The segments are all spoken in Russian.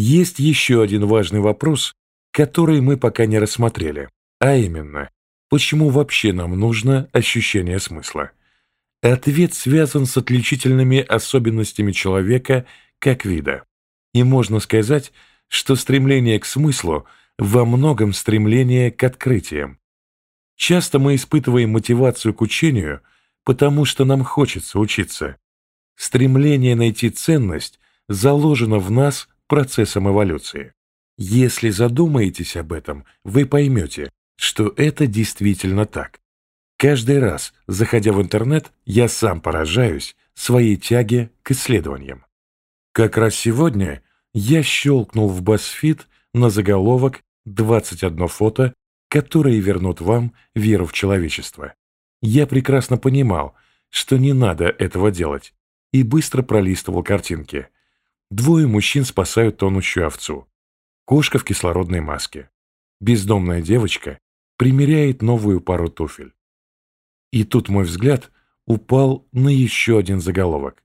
Есть еще один важный вопрос, который мы пока не рассмотрели, а именно, почему вообще нам нужно ощущение смысла? Ответ связан с отличительными особенностями человека как вида. И можно сказать, что стремление к смыслу во многом стремление к открытиям. Часто мы испытываем мотивацию к учению, потому что нам хочется учиться. Стремление найти ценность заложено в нас процессом эволюции. Если задумаетесь об этом, вы поймете, что это действительно так. Каждый раз, заходя в интернет, я сам поражаюсь своей тяге к исследованиям. Как раз сегодня я щелкнул в BuzzFeed на заголовок «21 фото, которые вернут вам веру в человечество». Я прекрасно понимал, что не надо этого делать, и быстро пролистывал картинки. Двое мужчин спасают тонущую овцу. Кошка в кислородной маске. Бездомная девочка примеряет новую пару туфель. И тут мой взгляд упал на еще один заголовок.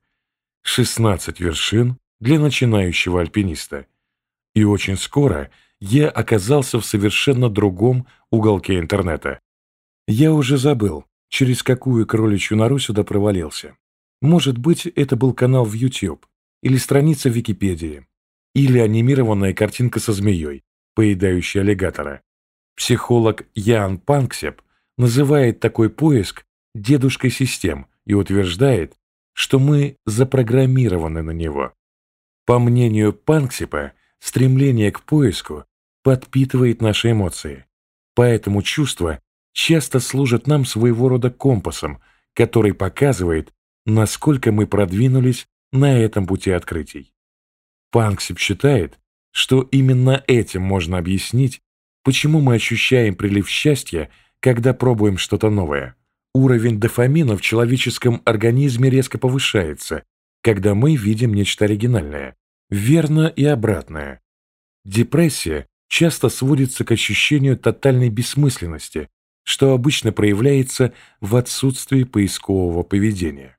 16 вершин для начинающего альпиниста. И очень скоро я оказался в совершенно другом уголке интернета. Я уже забыл, через какую кроличью нору сюда провалился. Может быть, это был канал в YouTube, или страница в Википедии, или анимированная картинка со змеей, поедающей аллигатора. Психолог Ян Панксеп называет такой поиск дедушкой систем и утверждает, что мы запрограммированы на него. По мнению Панксипа, стремление к поиску подпитывает наши эмоции, поэтому чувства часто служат нам своего рода компасом, который показывает, насколько мы продвинулись на этом пути открытий. Панксип считает, что именно этим можно объяснить, почему мы ощущаем прилив счастья, когда пробуем что-то новое. Уровень дофамина в человеческом организме резко повышается, когда мы видим нечто оригинальное. Верно и обратное. Депрессия часто сводится к ощущению тотальной бессмысленности, что обычно проявляется в отсутствии поискового поведения.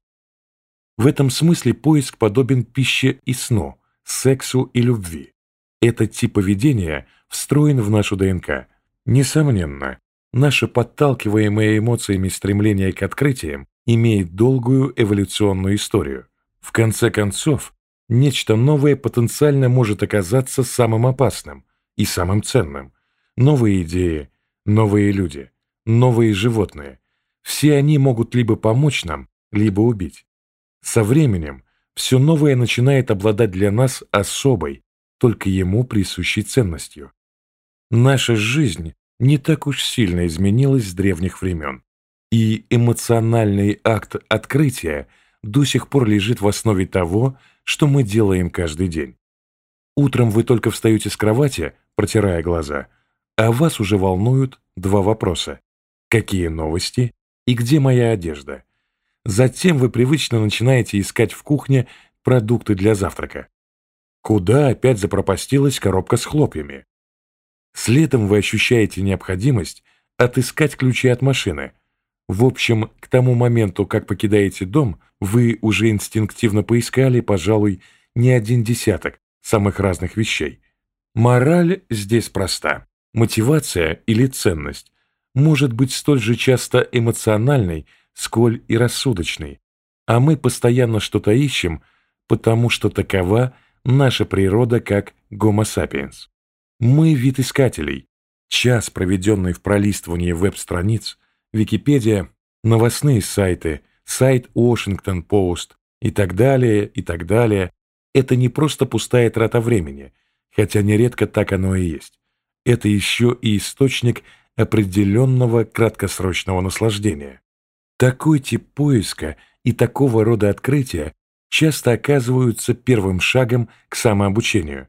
В этом смысле поиск подобен пище и сну, сексу и любви. Этот тип поведения встроен в нашу ДНК. Несомненно, наше подталкиваемое эмоциями стремление к открытиям имеет долгую эволюционную историю. В конце концов, нечто новое потенциально может оказаться самым опасным и самым ценным. Новые идеи, новые люди, новые животные. Все они могут либо помочь нам, либо убить. Со временем все новое начинает обладать для нас особой, только ему присущей ценностью. Наша жизнь не так уж сильно изменилась с древних времен, и эмоциональный акт открытия – до сих пор лежит в основе того, что мы делаем каждый день. Утром вы только встаете с кровати, протирая глаза, а вас уже волнуют два вопроса. Какие новости и где моя одежда? Затем вы привычно начинаете искать в кухне продукты для завтрака. Куда опять запропастилась коробка с хлопьями? Следом вы ощущаете необходимость отыскать ключи от машины – в общем, к тому моменту, как покидаете дом, вы уже инстинктивно поискали, пожалуй, не один десяток самых разных вещей. Мораль здесь проста. Мотивация или ценность может быть столь же часто эмоциональной, сколь и рассудочной, а мы постоянно что-то ищем, потому что такова наша природа как Homo sapiens. Мы вид искателей. Час, проведенный в пролистывании веб-страниц, Википедия, новостные сайты, сайт Washington Post и так далее, и так далее. Это не просто пустая трата времени, хотя нередко так оно и есть. Это еще и источник определенного краткосрочного наслаждения. Такой тип поиска и такого рода открытия часто оказываются первым шагом к самообучению.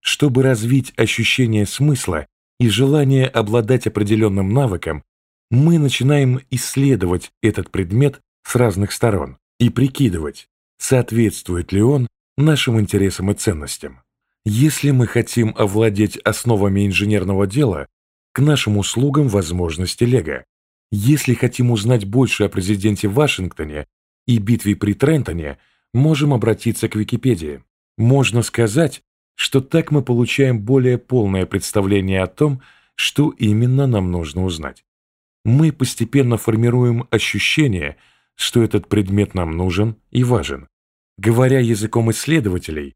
Чтобы развить ощущение смысла и желание обладать определенным навыком, мы начинаем исследовать этот предмет с разных сторон и прикидывать, соответствует ли он нашим интересам и ценностям. Если мы хотим овладеть основами инженерного дела, к нашим услугам возможности Лего. Если хотим узнать больше о президенте Вашингтоне и битве при Трентоне, можем обратиться к Википедии. Можно сказать, что так мы получаем более полное представление о том, что именно нам нужно узнать. Мы постепенно формируем ощущение, что этот предмет нам нужен и важен. Говоря языком исследователей,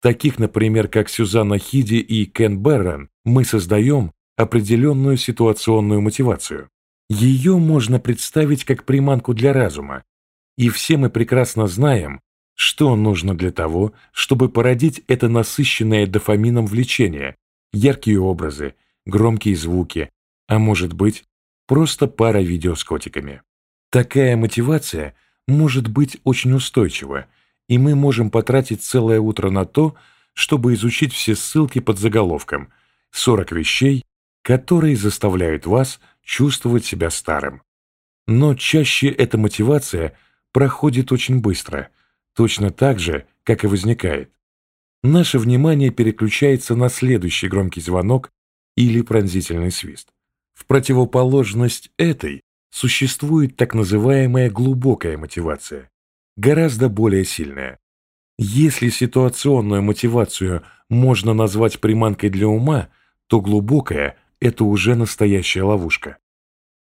таких, например, как Сюзанна Хиди и Кен Беррен, мы создаем определенную ситуационную мотивацию. Ее можно представить как приманку для разума, и все мы прекрасно знаем, что нужно для того, чтобы породить это насыщенное дофамином влечение, яркие образы, громкие звуки, а может быть, просто пара видео с котиками. Такая мотивация может быть очень устойчива, и мы можем потратить целое утро на то, чтобы изучить все ссылки под заголовком «40 вещей, которые заставляют вас чувствовать себя старым». Но чаще эта мотивация проходит очень быстро, точно так же, как и возникает. Наше внимание переключается на следующий громкий звонок или пронзительный свист. В противоположность этой существует так называемая глубокая мотивация, гораздо более сильная. Если ситуационную мотивацию можно назвать приманкой для ума, то глубокая – это уже настоящая ловушка.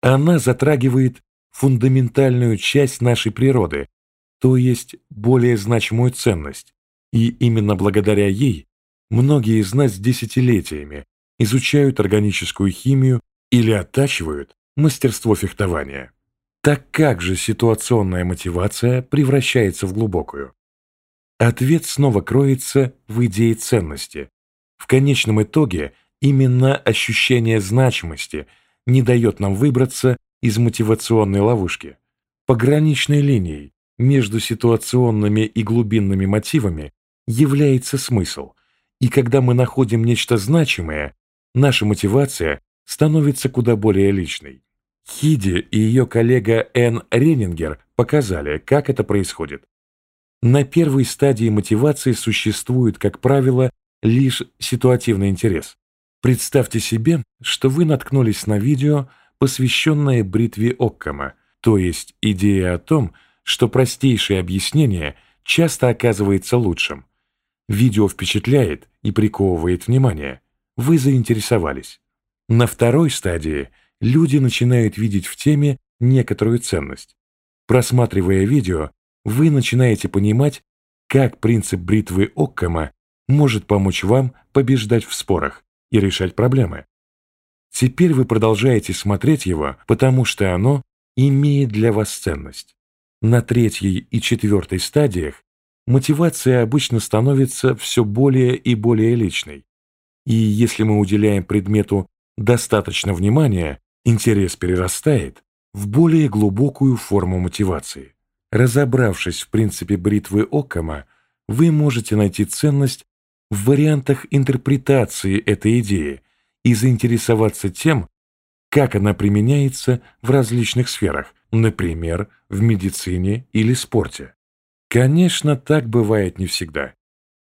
Она затрагивает фундаментальную часть нашей природы, то есть более значимую ценность, и именно благодаря ей многие из нас десятилетиями изучают органическую химию или оттачивают мастерство фехтования. Так как же ситуационная мотивация превращается в глубокую? Ответ снова кроется в идее ценности. В конечном итоге именно ощущение значимости не дает нам выбраться из мотивационной ловушки. Пограничной линией между ситуационными и глубинными мотивами является смысл, и когда мы находим нечто значимое, наша мотивация становится куда более личной. Хиди и ее коллега Энн Ренингер показали, как это происходит. На первой стадии мотивации существует, как правило, лишь ситуативный интерес. Представьте себе, что вы наткнулись на видео, посвященное бритве Оккама, то есть идея о том, что простейшее объяснение часто оказывается лучшим. Видео впечатляет и приковывает внимание. Вы заинтересовались. На второй стадии люди начинают видеть в теме некоторую ценность. Просматривая видео, вы начинаете понимать, как принцип бритвы Оккама может помочь вам побеждать в спорах и решать проблемы. Теперь вы продолжаете смотреть его, потому что оно имеет для вас ценность. На третьей и четвертой стадиях мотивация обычно становится все более и более личной. И если мы уделяем предмету достаточно внимания, интерес перерастает в более глубокую форму мотивации. Разобравшись в принципе бритвы Оккама, вы можете найти ценность в вариантах интерпретации этой идеи и заинтересоваться тем, как она применяется в различных сферах, например, в медицине или спорте. Конечно, так бывает не всегда.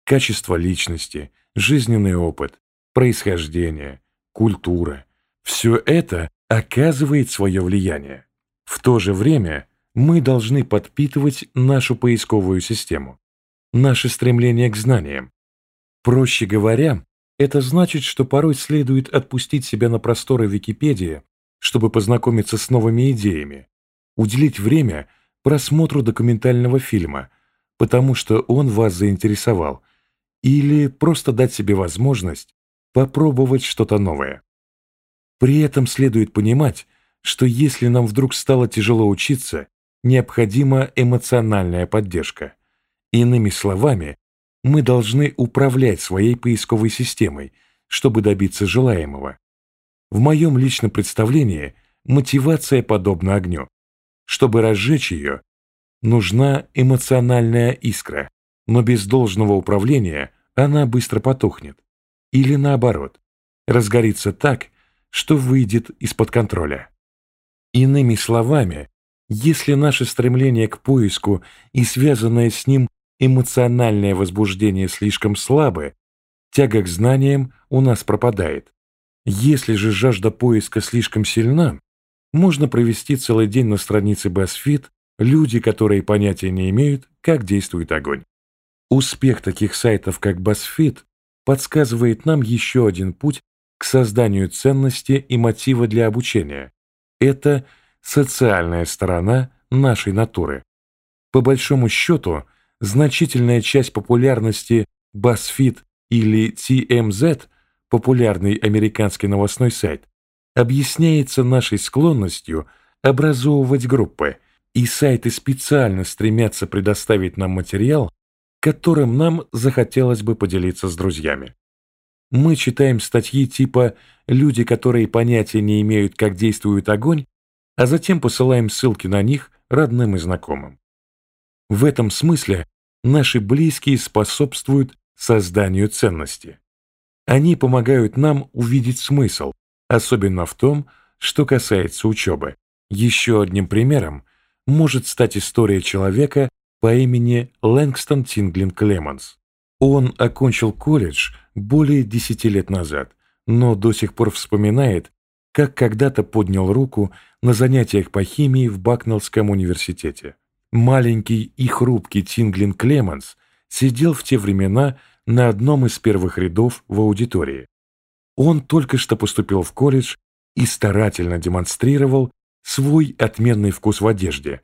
Качество личности, жизненный опыт, происхождение, культура. Все это оказывает свое влияние. В то же время мы должны подпитывать нашу поисковую систему, наше стремление к знаниям. Проще говоря, это значит, что порой следует отпустить себя на просторы Википедии, чтобы познакомиться с новыми идеями, уделить время просмотру документального фильма, потому что он вас заинтересовал, или просто дать себе возможность попробовать что-то новое. При этом следует понимать, что если нам вдруг стало тяжело учиться, необходима эмоциональная поддержка. Иными словами, мы должны управлять своей поисковой системой, чтобы добиться желаемого. В моем личном представлении мотивация подобна огню. Чтобы разжечь ее, нужна эмоциональная искра, но без должного управления она быстро потухнет или наоборот, разгорится так, что выйдет из-под контроля. Иными словами, если наше стремление к поиску и связанное с ним эмоциональное возбуждение слишком слабы, тяга к знаниям у нас пропадает. Если же жажда поиска слишком сильна, можно провести целый день на странице BuzzFeed люди, которые понятия не имеют, как действует огонь. Успех таких сайтов, как BuzzFeed, подсказывает нам еще один путь к созданию ценности и мотива для обучения. Это социальная сторона нашей натуры. По большому счету, значительная часть популярности BuzzFeed или TMZ, популярный американский новостной сайт, объясняется нашей склонностью образовывать группы, и сайты специально стремятся предоставить нам материал, которым нам захотелось бы поделиться с друзьями. Мы читаем статьи типа «Люди, которые понятия не имеют, как действует огонь», а затем посылаем ссылки на них родным и знакомым. В этом смысле наши близкие способствуют созданию ценности. Они помогают нам увидеть смысл, особенно в том, что касается учебы. Еще одним примером может стать история человека по имени Лэнгстон Тинглин Клеманс. Он окончил колледж более 10 лет назад, но до сих пор вспоминает, как когда-то поднял руку на занятиях по химии в Бакнеллском университете. Маленький и хрупкий Тинглин Клеманс сидел в те времена на одном из первых рядов в аудитории. Он только что поступил в колледж и старательно демонстрировал свой отменный вкус в одежде.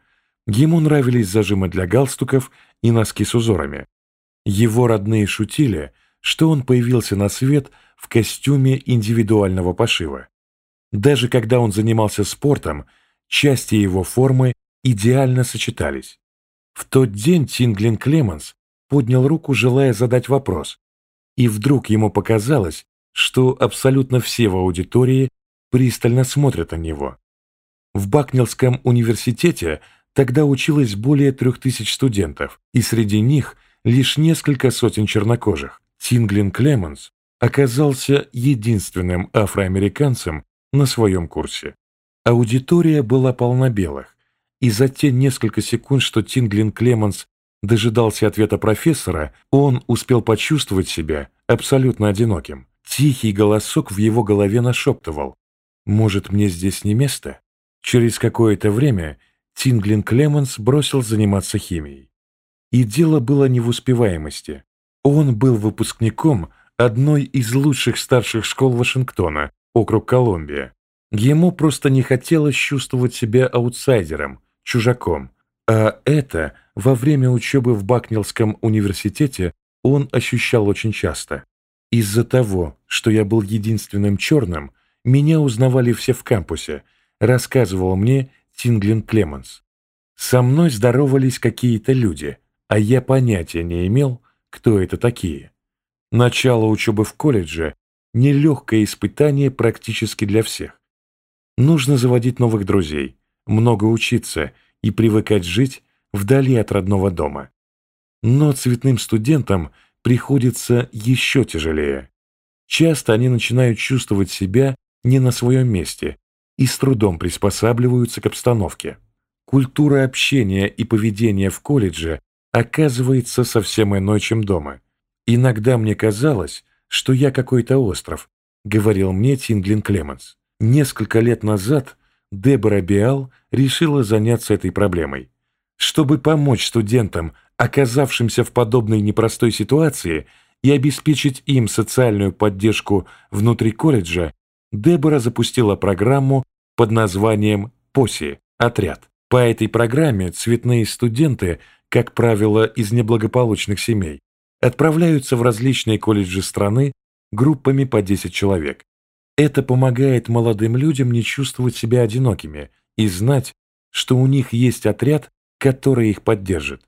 Ему нравились зажимы для галстуков и носки с узорами. Его родные шутили, что он появился на свет в костюме индивидуального пошива. Даже когда он занимался спортом, части его формы идеально сочетались. В тот день Тинглин Клеменс поднял руку, желая задать вопрос, и вдруг ему показалось, что абсолютно все в аудитории пристально смотрят на него. В Бакнелском университете тогда училось более трех тысяч студентов, и среди них лишь несколько сотен чернокожих. Тинглин Клеменс оказался единственным афроамериканцем на своем курсе. Аудитория была полна белых, и за те несколько секунд, что Тинглин Клеменс дожидался ответа профессора, он успел почувствовать себя абсолютно одиноким. Тихий голосок в его голове нашептывал «Может, мне здесь не место?» Через какое-то время Тинглин Клеменс бросил заниматься химией. И дело было не в успеваемости. Он был выпускником одной из лучших старших школ Вашингтона, округ Колумбия. Ему просто не хотелось чувствовать себя аутсайдером, чужаком. А это во время учебы в Бакнелском университете он ощущал очень часто. Из-за того, что я был единственным черным, меня узнавали все в кампусе – рассказывал мне Тинглин Клеменс. Со мной здоровались какие-то люди, а я понятия не имел, кто это такие. Начало учебы в колледже – нелегкое испытание практически для всех. Нужно заводить новых друзей, много учиться и привыкать жить вдали от родного дома. Но цветным студентам приходится еще тяжелее. Часто они начинают чувствовать себя не на своем месте и с трудом приспосабливаются к обстановке. Культура общения и поведения в колледже оказывается совсем иной, чем дома. Иногда мне казалось, что я какой-то остров, говорил мне Тинглин Клеменс. Несколько лет назад Дебора Биал решила заняться этой проблемой. Чтобы помочь студентам, оказавшимся в подобной непростой ситуации, и обеспечить им социальную поддержку внутри колледжа, Дебора запустила программу под названием «ПОСИ» – «Отряд». По этой программе цветные студенты, как правило, из неблагополучных семей, отправляются в различные колледжи страны группами по 10 человек. Это помогает молодым людям не чувствовать себя одинокими и знать, что у них есть отряд, который их поддержит.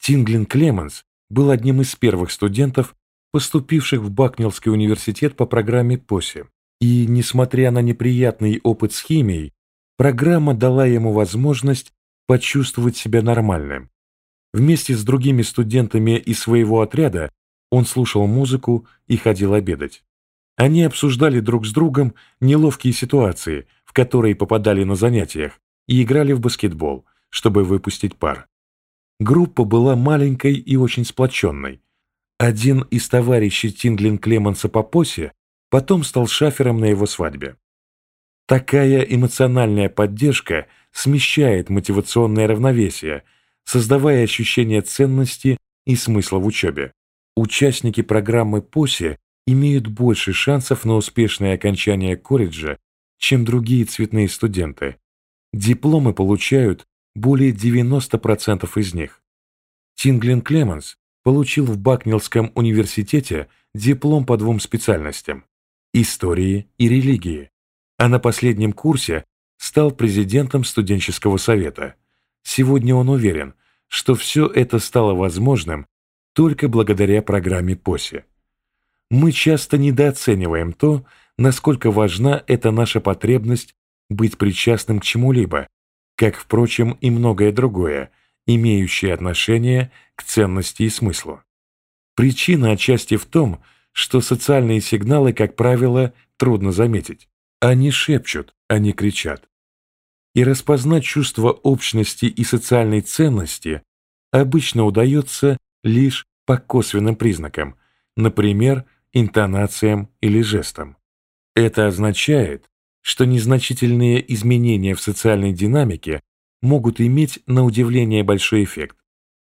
Тинглин Клеменс был одним из первых студентов, поступивших в Бакнеллский университет по программе ПОСИ. И, несмотря на неприятный опыт с химией, программа дала ему возможность почувствовать себя нормальным. Вместе с другими студентами из своего отряда он слушал музыку и ходил обедать. Они обсуждали друг с другом неловкие ситуации, в которые попадали на занятиях, и играли в баскетбол, чтобы выпустить пар. Группа была маленькой и очень сплоченной. Один из товарищей Тинглин Клеманса по посе потом стал шафером на его свадьбе. Такая эмоциональная поддержка смещает мотивационное равновесие, создавая ощущение ценности и смысла в учебе. Участники программы ПОСИ имеют больше шансов на успешное окончание колледжа, чем другие цветные студенты. Дипломы получают более 90% из них. Тинглин Клеменс получил в Бакнилском университете диплом по двум специальностям – истории и религии, а на последнем курсе стал президентом студенческого совета. Сегодня он уверен, что все это стало возможным только благодаря программе ПОСИ. Мы часто недооцениваем то, насколько важна эта наша потребность быть причастным к чему-либо, как, впрочем, и многое другое, имеющее отношение к ценности и смыслу. Причина отчасти в том, что социальные сигналы, как правило, трудно заметить. Они шепчут, они кричат. И распознать чувство общности и социальной ценности обычно удается лишь по косвенным признакам, например, интонациям или жестам. Это означает, что незначительные изменения в социальной динамике могут иметь на удивление большой эффект.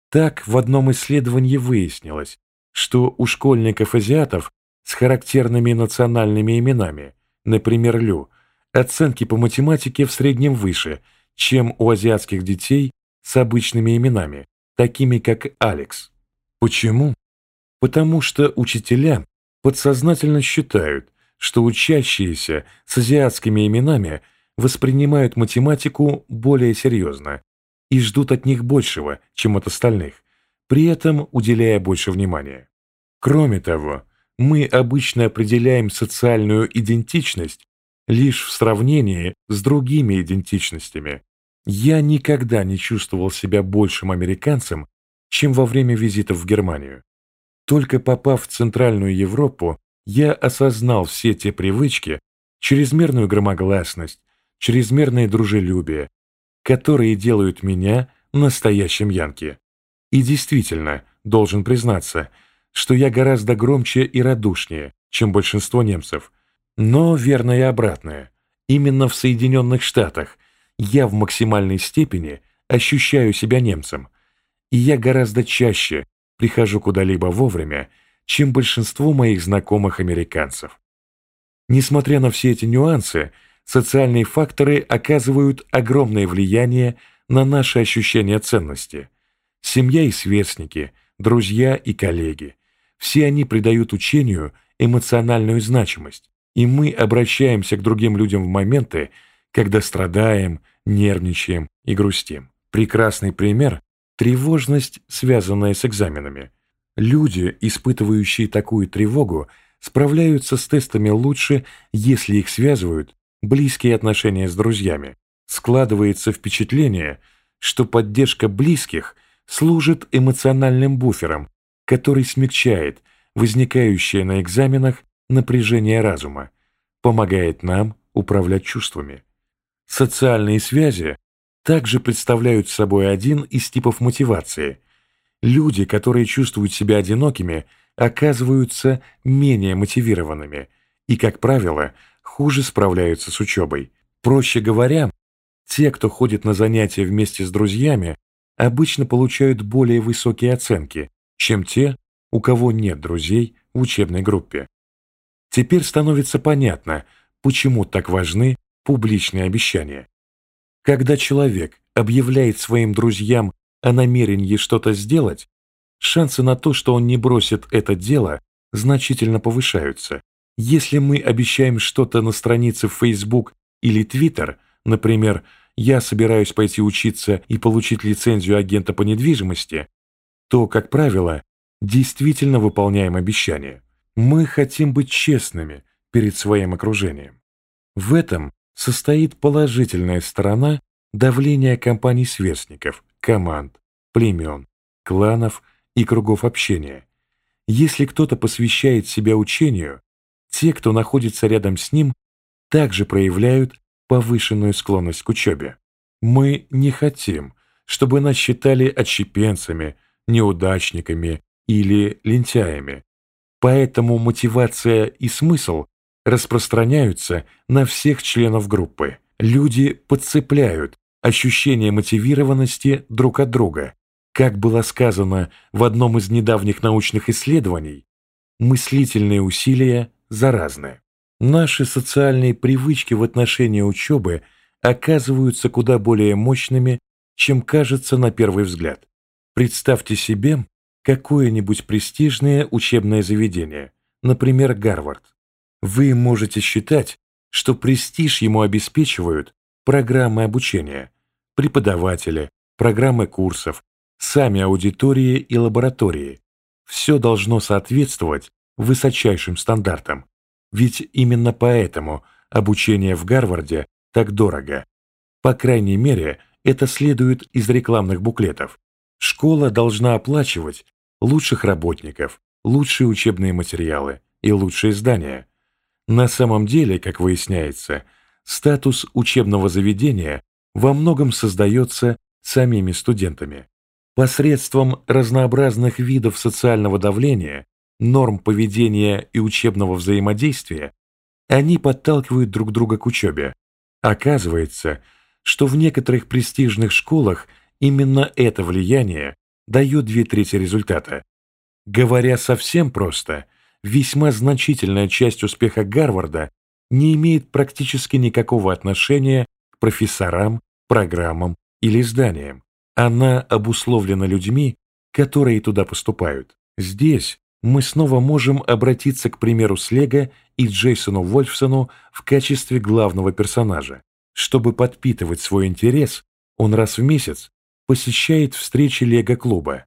Так, в одном исследовании выяснилось, что у школьников-азиатов с характерными национальными именами, например, Лю, оценки по математике в среднем выше, чем у азиатских детей с обычными именами, такими как Алекс. Почему? Потому что учителя подсознательно считают, что учащиеся с азиатскими именами воспринимают математику более серьезно и ждут от них большего, чем от остальных, при этом уделяя больше внимания. Кроме того, мы обычно определяем социальную идентичность лишь в сравнении с другими идентичностями. Я никогда не чувствовал себя большим американцем, чем во время визитов в Германию. Только попав в Центральную Европу, я осознал все те привычки, чрезмерную громогласность, чрезмерное дружелюбие, которые делают меня настоящим янки. И действительно, должен признаться, что я гораздо громче и радушнее, чем большинство немцев. Но верно и обратное. Именно в Соединенных Штатах я в максимальной степени ощущаю себя немцем, и я гораздо чаще прихожу куда-либо вовремя, чем большинство моих знакомых американцев. Несмотря на все эти нюансы, социальные факторы оказывают огромное влияние на наши ощущения ценности. Семья и сверстники, друзья и коллеги – все они придают учению эмоциональную значимость, и мы обращаемся к другим людям в моменты, когда страдаем, нервничаем и грустим. Прекрасный пример Тревожность, связанная с экзаменами. Люди, испытывающие такую тревогу, справляются с тестами лучше, если их связывают близкие отношения с друзьями. Складывается впечатление, что поддержка близких служит эмоциональным буфером, который смягчает возникающее на экзаменах напряжение разума, помогает нам управлять чувствами. Социальные связи также представляют собой один из типов мотивации. Люди, которые чувствуют себя одинокими, оказываются менее мотивированными и, как правило, хуже справляются с учебой. Проще говоря, те, кто ходит на занятия вместе с друзьями, обычно получают более высокие оценки, чем те, у кого нет друзей в учебной группе. Теперь становится понятно, почему так важны публичные обещания. Когда человек объявляет своим друзьям о намерении что-то сделать, шансы на то, что он не бросит это дело, значительно повышаются. Если мы обещаем что-то на странице в Facebook или Twitter, например, «Я собираюсь пойти учиться и получить лицензию агента по недвижимости», то, как правило, действительно выполняем обещание. Мы хотим быть честными перед своим окружением. В этом состоит положительная сторона давления компаний-сверстников, команд, племен, кланов и кругов общения. Если кто-то посвящает себя учению, те, кто находится рядом с ним, также проявляют повышенную склонность к учебе. Мы не хотим, чтобы нас считали отщепенцами, неудачниками или лентяями. Поэтому мотивация и смысл распространяются на всех членов группы. Люди подцепляют ощущение мотивированности друг от друга Как было сказано в одном из недавних научных исследований, мыслительные усилия заразны. Наши социальные привычки в отношении учебы оказываются куда более мощными, чем кажется на первый взгляд. Представьте себе какое-нибудь престижное учебное заведение, например, Гарвард. Вы можете считать, что престиж ему обеспечивают программы обучения, преподаватели, программы курсов, сами аудитории и лаборатории. Все должно соответствовать высочайшим стандартам. Ведь именно поэтому обучение в Гарварде так дорого. По крайней мере, это следует из рекламных буклетов. Школа должна оплачивать лучших работников, лучшие учебные материалы и лучшие здания. На самом деле, как выясняется, статус учебного заведения во многом создается самими студентами. Посредством разнообразных видов социального давления, норм поведения и учебного взаимодействия они подталкивают друг друга к учебе. Оказывается, что в некоторых престижных школах именно это влияние дает две трети результата. Говоря совсем просто, весьма значительная часть успеха Гарварда не имеет практически никакого отношения к профессорам, программам или зданиям. Она обусловлена людьми, которые туда поступают. Здесь мы снова можем обратиться к примеру Слега и Джейсону Вольфсону в качестве главного персонажа. Чтобы подпитывать свой интерес, он раз в месяц посещает встречи Лего-клуба.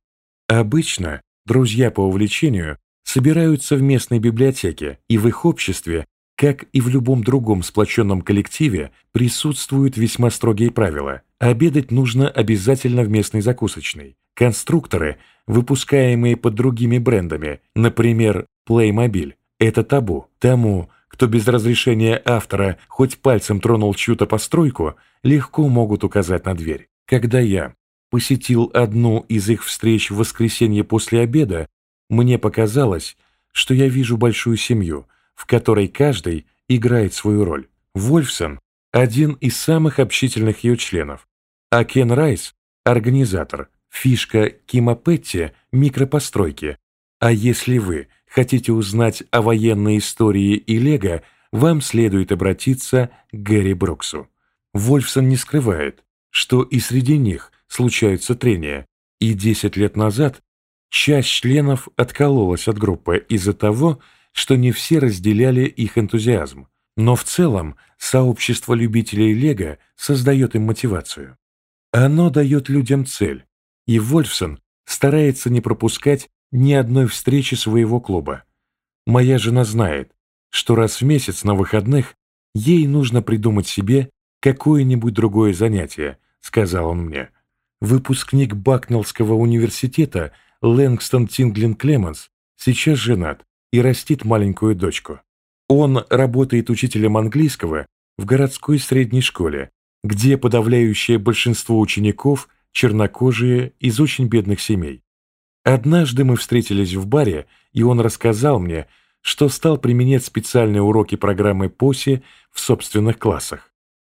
Обычно друзья по увлечению собираются в местной библиотеке, и в их обществе, как и в любом другом сплоченном коллективе, присутствуют весьма строгие правила. Обедать нужно обязательно в местной закусочной. Конструкторы, выпускаемые под другими брендами, например, Playmobil, это табу. Тому, кто без разрешения автора хоть пальцем тронул чью-то постройку, легко могут указать на дверь. Когда я посетил одну из их встреч в воскресенье после обеда, мне показалось, что я вижу большую семью, в которой каждый играет свою роль. Вольфсон – один из самых общительных ее членов, а Кен Райс – организатор, фишка Кима Петти – микропостройки. А если вы – Хотите узнать о военной истории и Лего, вам следует обратиться к Гэри Бруксу. Вольфсон не скрывает, что и среди них случаются трения, и 10 лет назад часть членов откололась от группы из-за того, что не все разделяли их энтузиазм. Но в целом сообщество любителей Лего создает им мотивацию. Оно дает людям цель, и Вольфсон старается не пропускать ни одной встречи своего клуба. Моя жена знает, что раз в месяц на выходных ей нужно придумать себе какое-нибудь другое занятие, сказал он мне. Выпускник Бакнеллского университета Лэнгстон Тинглин Клеменс сейчас женат и растит маленькую дочку. Он работает учителем английского в городской средней школе, где подавляющее большинство учеников чернокожие из очень бедных семей. Однажды мы встретились в баре, и он рассказал мне, что стал применять специальные уроки программы ПОСИ в собственных классах.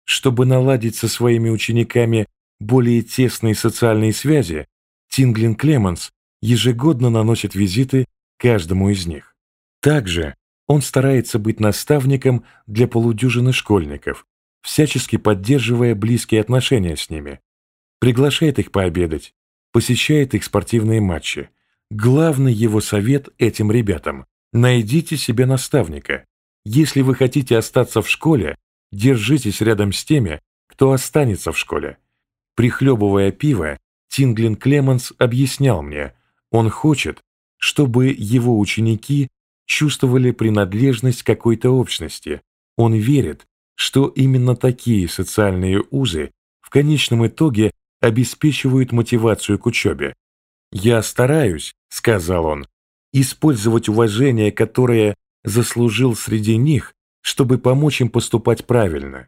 Чтобы наладить со своими учениками более тесные социальные связи, Тинглин Клеменс ежегодно наносит визиты каждому из них. Также он старается быть наставником для полудюжины школьников, всячески поддерживая близкие отношения с ними, приглашает их пообедать, посещает их спортивные матчи. Главный его совет этим ребятам – найдите себе наставника. Если вы хотите остаться в школе, держитесь рядом с теми, кто останется в школе. Прихлебывая пиво, Тинглин Клеменс объяснял мне, он хочет, чтобы его ученики чувствовали принадлежность какой-то общности. Он верит, что именно такие социальные узы в конечном итоге обеспечивают мотивацию к учебе. «Я стараюсь», — сказал он, — «использовать уважение, которое заслужил среди них, чтобы помочь им поступать правильно».